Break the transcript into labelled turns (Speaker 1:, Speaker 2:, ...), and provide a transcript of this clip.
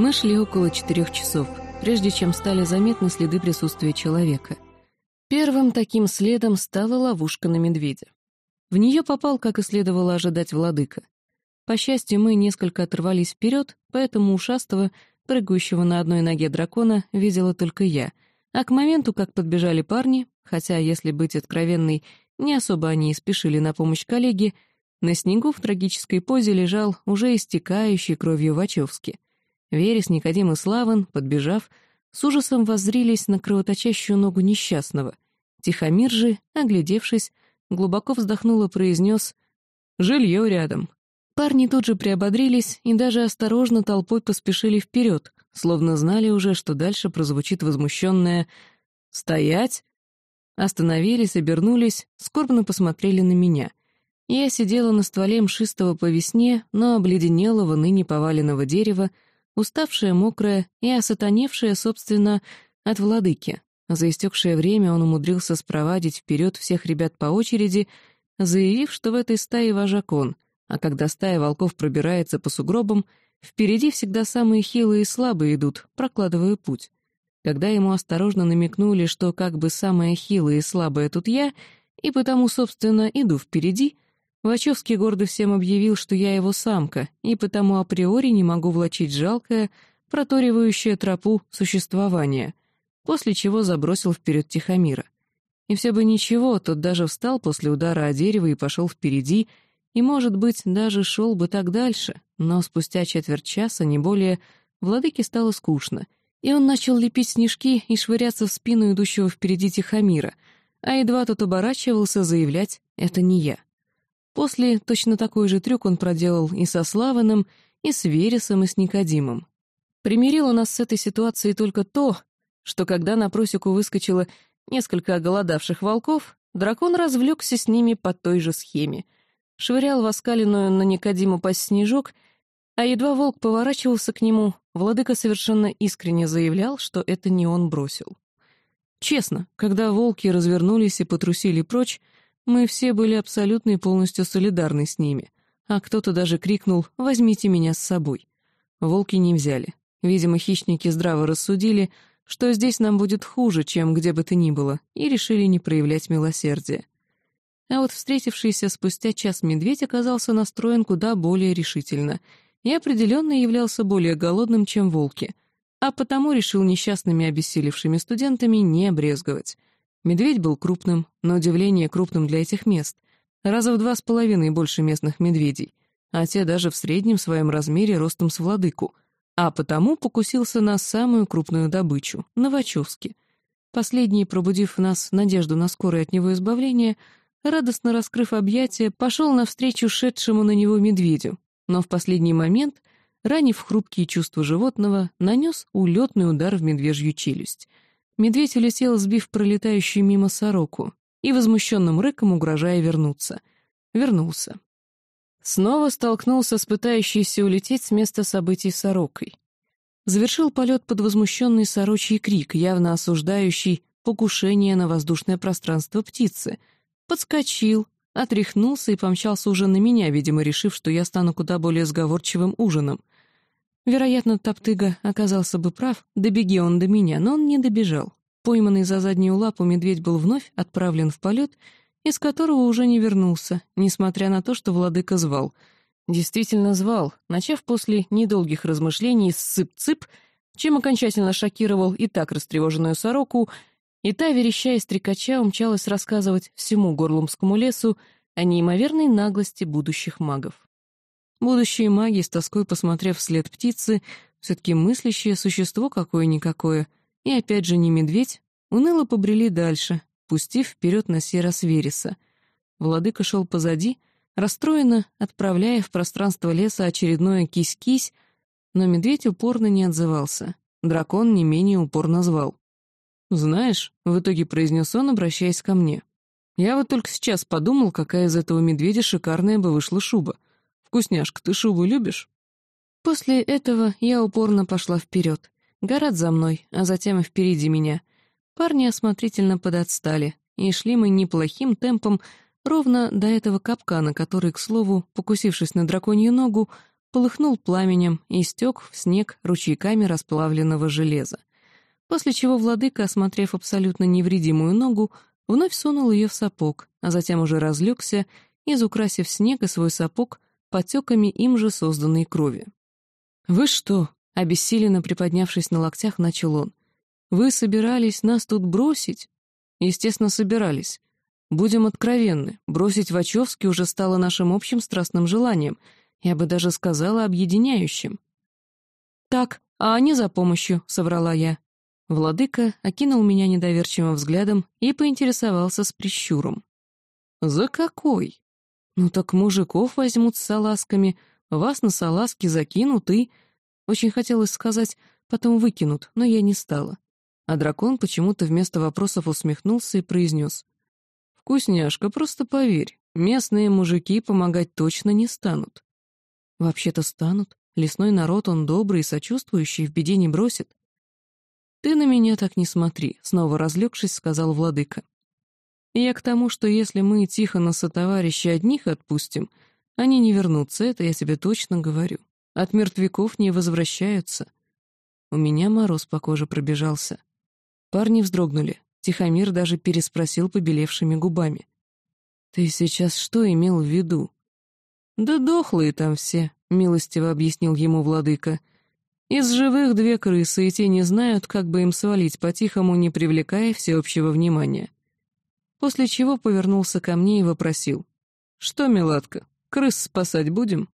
Speaker 1: Мы шли около четырех часов, прежде чем стали заметны следы присутствия человека. Первым таким следом стала ловушка на медведя. В нее попал, как и следовало ожидать, владыка. По счастью, мы несколько оторвались вперед, поэтому ушастого, прыгающего на одной ноге дракона, видела только я, а к моменту, как подбежали парни, хотя, если быть откровенной, не особо они и спешили на помощь коллеге, на снегу в трагической позе лежал уже истекающий кровью Вачовски. Верес, Никодим и Славан, подбежав, с ужасом воззрились на кровоточащую ногу несчастного. Тихомир же, оглядевшись, глубоко вздохнул и произнес «Жилье рядом». Парни тут же приободрились и даже осторожно толпой поспешили вперед, словно знали уже, что дальше прозвучит возмущенное «Стоять!». Остановились, обернулись, скорбно посмотрели на меня. Я сидела на стволе мшистого по весне, но обледенелого ныне поваленного дерева, уставшая, мокрая и осатаневшая, собственно, от владыки. За истекшее время он умудрился спровадить вперед всех ребят по очереди, заявив, что в этой стае вожак он, а когда стая волков пробирается по сугробам, впереди всегда самые хилые и слабые идут, прокладывая путь. Когда ему осторожно намекнули, что как бы самая хилая и слабая тут я, и потому, собственно, иду впереди — Вачовский гордо всем объявил, что я его самка, и потому априори не могу влачить жалкое, проторивающее тропу существования, после чего забросил вперед Тихомира. И все бы ничего, тот даже встал после удара о дерево и пошел впереди, и, может быть, даже шел бы так дальше, но спустя четверть часа, не более, владыке стало скучно, и он начал лепить снежки и швыряться в спину идущего впереди Тихомира, а едва тот оборачивался заявлять «это не я». После точно такой же трюк он проделал и со Славаном, и с Вересом, и с Никодимом. Примирило нас с этой ситуацией только то, что когда на просеку выскочило несколько оголодавших волков, дракон развлекся с ними по той же схеме. Швырял воскаленную на Никодиму по снежок, а едва волк поворачивался к нему, владыка совершенно искренне заявлял, что это не он бросил. Честно, когда волки развернулись и потрусили прочь, мы все были абсолютно и полностью солидарны с ними, а кто-то даже крикнул «возьмите меня с собой». Волки не взяли. Видимо, хищники здраво рассудили, что здесь нам будет хуже, чем где бы то ни было, и решили не проявлять милосердия. А вот встретившийся спустя час медведь оказался настроен куда более решительно и определенно являлся более голодным, чем волки, а потому решил несчастными обессилевшими студентами не брезговать — Медведь был крупным, на удивление крупным для этих мест, раза в два с половиной больше местных медведей, а те даже в среднем своем размере ростом с владыку, а потому покусился на самую крупную добычу — Новачевски. Последний, пробудив в нас надежду на скорое от него избавление, радостно раскрыв объятия, пошел навстречу шедшему на него медведю, но в последний момент, ранив хрупкие чувства животного, нанес улетный удар в медвежью челюсть — Медведь улетел, сбив пролетающую мимо сороку, и возмущенным рыком угрожая вернуться. Вернулся. Снова столкнулся с пытающейся улететь с места событий сорокой. Завершил полет под возмущенный сорочий крик, явно осуждающий покушение на воздушное пространство птицы. Подскочил, отряхнулся и помчался уже на меня, видимо, решив, что я стану куда более сговорчивым ужином. Вероятно, Топтыга оказался бы прав, добеги он до меня, но он не добежал. Пойманный за заднюю лапу медведь был вновь отправлен в полет, из которого уже не вернулся, несмотря на то, что владыка звал. Действительно звал, начав после недолгих размышлений с «цып-цып», чем окончательно шокировал и так растревоженную сороку, и та, верещая стрекача, умчалась рассказывать всему горлумскому лесу о неимоверной наглости будущих магов. Будущие маги, с тоской посмотрев вслед птицы, все-таки мыслящее существо какое-никакое, и опять же не медведь, уныло побрели дальше, пустив вперед на сей раз Вереса. Владыка шел позади, расстроенно отправляя в пространство леса очередное кись-кись, но медведь упорно не отзывался. Дракон не менее упорно звал. «Знаешь», — в итоге произнес он, обращаясь ко мне, «я вот только сейчас подумал, какая из этого медведя шикарная бы вышла шуба. «Вкусняшка, ты шубу любишь?» После этого я упорно пошла вперед. Город за мной, а затем и впереди меня. Парни осмотрительно подотстали, и шли мы неплохим темпом ровно до этого капкана, который, к слову, покусившись на драконью ногу, полыхнул пламенем и стек в снег ручейками расплавленного железа. После чего владыка, осмотрев абсолютно невредимую ногу, вновь сунул ее в сапог, а затем уже разлегся, изукрасив снег и свой сапог потеками им же созданной крови. «Вы что?» — обессиленно приподнявшись на локтях, начал он. «Вы собирались нас тут бросить?» «Естественно, собирались. Будем откровенны, бросить Вачовски уже стало нашим общим страстным желанием, я бы даже сказала объединяющим». «Так, а они за помощью», — соврала я. Владыка окинул меня недоверчивым взглядом и поинтересовался с прищуром. «За какой?» «Ну так мужиков возьмут с салазками, вас на салазки закинут и...» Очень хотелось сказать «потом выкинут», но я не стала. А дракон почему-то вместо вопросов усмехнулся и произнес. «Вкусняшка, просто поверь, местные мужики помогать точно не станут». «Вообще-то станут. Лесной народ, он добрый и сочувствующий, в беде не бросит». «Ты на меня так не смотри», — снова разлегшись, сказал владыка. «Я к тому, что если мы Тихона сотоварища одних отпустим, они не вернутся, это я тебе точно говорю. От мертвяков не возвращаются». У меня мороз по коже пробежался. Парни вздрогнули. Тихомир даже переспросил побелевшими губами. «Ты сейчас что имел в виду?» «Да дохлые там все», — милостиво объяснил ему владыка. «Из живых две крысы, и те не знают, как бы им свалить по-тихому, не привлекая всеобщего внимания». После чего повернулся ко мне и вопросил. «Что, милатка, крыс спасать будем?»